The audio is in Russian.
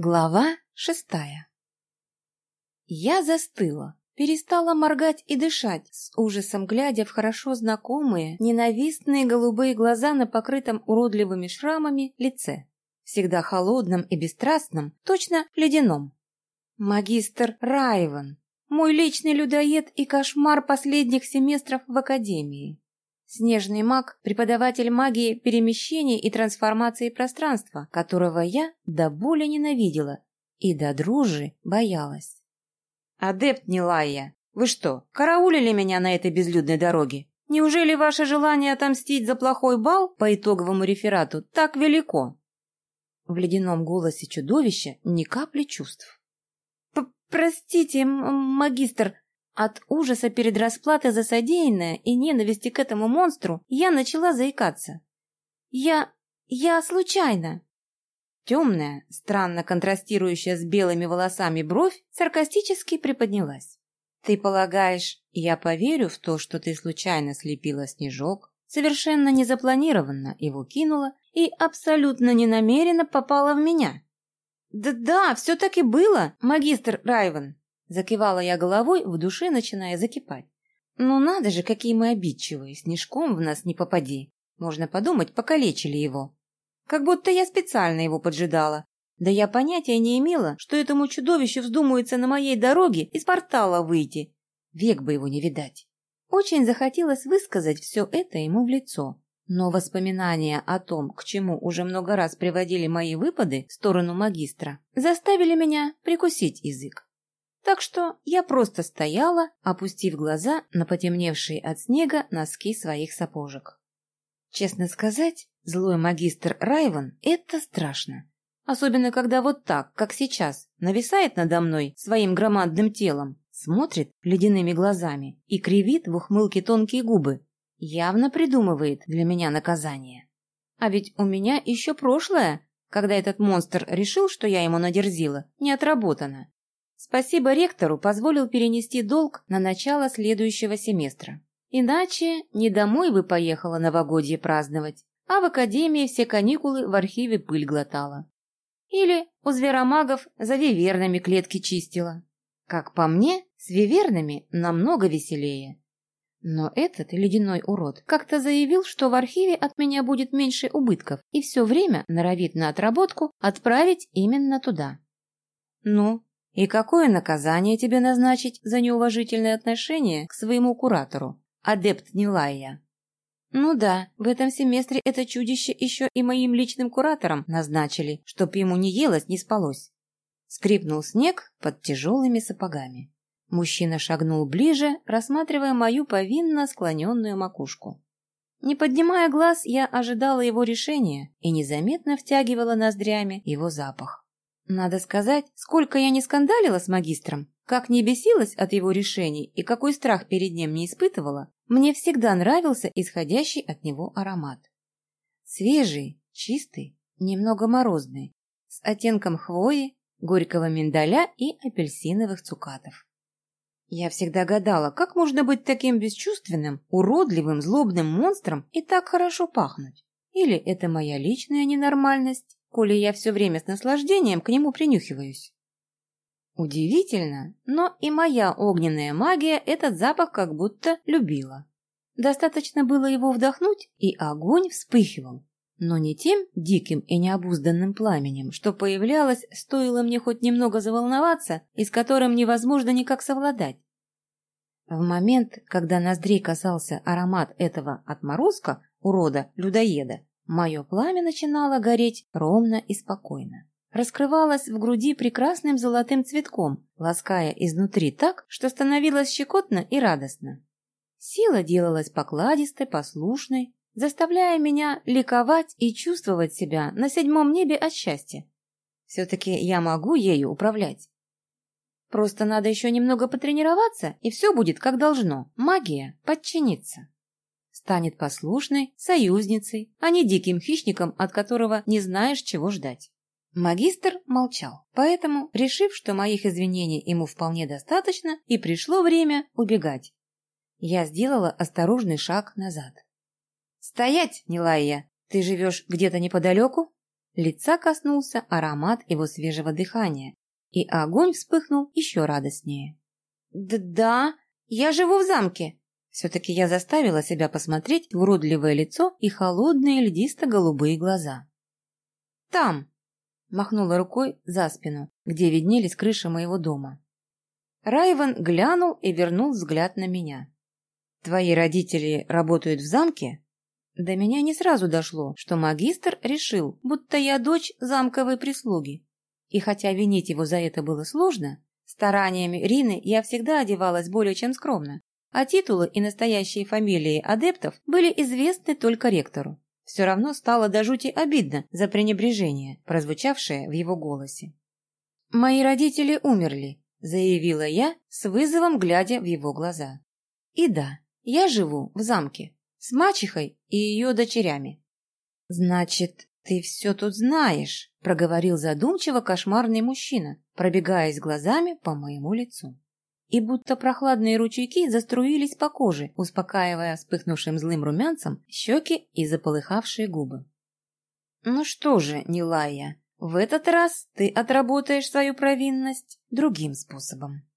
Глава шестая Я застыла, перестала моргать и дышать, с ужасом глядя в хорошо знакомые, ненавистные голубые глаза на покрытом уродливыми шрамами лице, всегда холодном и бесстрастном, точно ледяном. Магистр Райван, мой личный людоед и кошмар последних семестров в Академии. Снежный маг – преподаватель магии перемещения и трансформации пространства, которого я до боли ненавидела и до дружи боялась. «Адепт Нилая, вы что, караулили меня на этой безлюдной дороге? Неужели ваше желание отомстить за плохой бал по итоговому реферату так велико?» В ледяном голосе чудовища ни капли чувств. «Простите, магистр», от ужаса перед расплатой за содеянное и ненависти к этому монстру я начала заикаться. «Я... я случайно!» Темная, странно контрастирующая с белыми волосами бровь, саркастически приподнялась. «Ты полагаешь, я поверю в то, что ты случайно слепила снежок, совершенно незапланированно его кинула и абсолютно ненамеренно попала в меня?» «Да-да, все так и было, магистр Райвен», Закивала я головой, в душе начиная закипать. Ну надо же, какие мы обидчивые, снежком в нас не попади. Можно подумать, покалечили его. Как будто я специально его поджидала. Да я понятия не имела, что этому чудовищу вздумается на моей дороге из портала выйти. Век бы его не видать. Очень захотелось высказать все это ему в лицо. Но воспоминания о том, к чему уже много раз приводили мои выпады в сторону магистра, заставили меня прикусить язык. Так что я просто стояла, опустив глаза на потемневшие от снега носки своих сапожек. Честно сказать, злой магистр Райван – это страшно. Особенно, когда вот так, как сейчас, нависает надо мной своим громадным телом, смотрит ледяными глазами и кривит в ухмылке тонкие губы. Явно придумывает для меня наказание. А ведь у меня еще прошлое, когда этот монстр решил, что я ему надерзила, не отработано. Спасибо ректору позволил перенести долг на начало следующего семестра. Иначе не домой бы поехала новогодье праздновать, а в академии все каникулы в архиве пыль глотала. Или у зверомагов за вивернами клетки чистила. Как по мне, с вивернами намного веселее. Но этот ледяной урод как-то заявил, что в архиве от меня будет меньше убытков и все время норовит на отработку отправить именно туда. Ну, и какое наказание тебе назначить за неуважительное отношение к своему куратору, адепт Нилайя? Ну да, в этом семестре это чудище еще и моим личным куратором назначили, чтоб ему не елось, не спалось. Скрипнул снег под тяжелыми сапогами. Мужчина шагнул ближе, рассматривая мою повинно склоненную макушку. Не поднимая глаз, я ожидала его решения и незаметно втягивала ноздрями его запах. Надо сказать, сколько я не скандалила с магистром, как не бесилась от его решений и какой страх перед ним не испытывала, мне всегда нравился исходящий от него аромат. Свежий, чистый, немного морозный, с оттенком хвои, горького миндаля и апельсиновых цукатов. Я всегда гадала, как можно быть таким бесчувственным, уродливым, злобным монстром и так хорошо пахнуть. Или это моя личная ненормальность, коли я все время с наслаждением к нему принюхиваюсь. Удивительно, но и моя огненная магия этот запах как будто любила. Достаточно было его вдохнуть, и огонь вспыхивал, но не тем диким и необузданным пламенем, что появлялось, стоило мне хоть немного заволноваться и с которым невозможно никак совладать. В момент, когда ноздрей касался аромат этого отморозка, урода-людоеда, Мое пламя начинало гореть ровно и спокойно. Раскрывалось в груди прекрасным золотым цветком, лаская изнутри так, что становилось щекотно и радостно. Сила делалась покладистой, послушной, заставляя меня ликовать и чувствовать себя на седьмом небе от счастья. Все-таки я могу ею управлять. Просто надо еще немного потренироваться, и все будет как должно. Магия подчинится станет послушной союзницей, а не диким хищником, от которого не знаешь, чего ждать. Магистр молчал, поэтому, решив, что моих извинений ему вполне достаточно, и пришло время убегать. Я сделала осторожный шаг назад. «Стоять, Нилайя! Ты живешь где-то неподалеку?» Лица коснулся аромат его свежего дыхания, и огонь вспыхнул еще радостнее. «Да, я живу в замке!» Все-таки я заставила себя посмотреть в уродливое лицо и холодные льдисто-голубые глаза. «Там!» – махнула рукой за спину, где виднелись крыши моего дома. Райвен глянул и вернул взгляд на меня. «Твои родители работают в замке?» До меня не сразу дошло, что магистр решил, будто я дочь замковой прислуги. И хотя винить его за это было сложно, стараниями Рины я всегда одевалась более чем скромно, а титулы и настоящие фамилии адептов были известны только ректору. Все равно стало до жути обидно за пренебрежение, прозвучавшее в его голосе. «Мои родители умерли», — заявила я, с вызовом глядя в его глаза. «И да, я живу в замке, с мачехой и ее дочерями». «Значит, ты все тут знаешь», — проговорил задумчиво кошмарный мужчина, пробегаясь глазами по моему лицу. И будто прохладные ручейки заструились по коже, успокаивая вспыхнувшим злым румянцем щеки и заполыхавшие губы. «Ну что же, Нилая, в этот раз ты отработаешь свою провинность другим способом».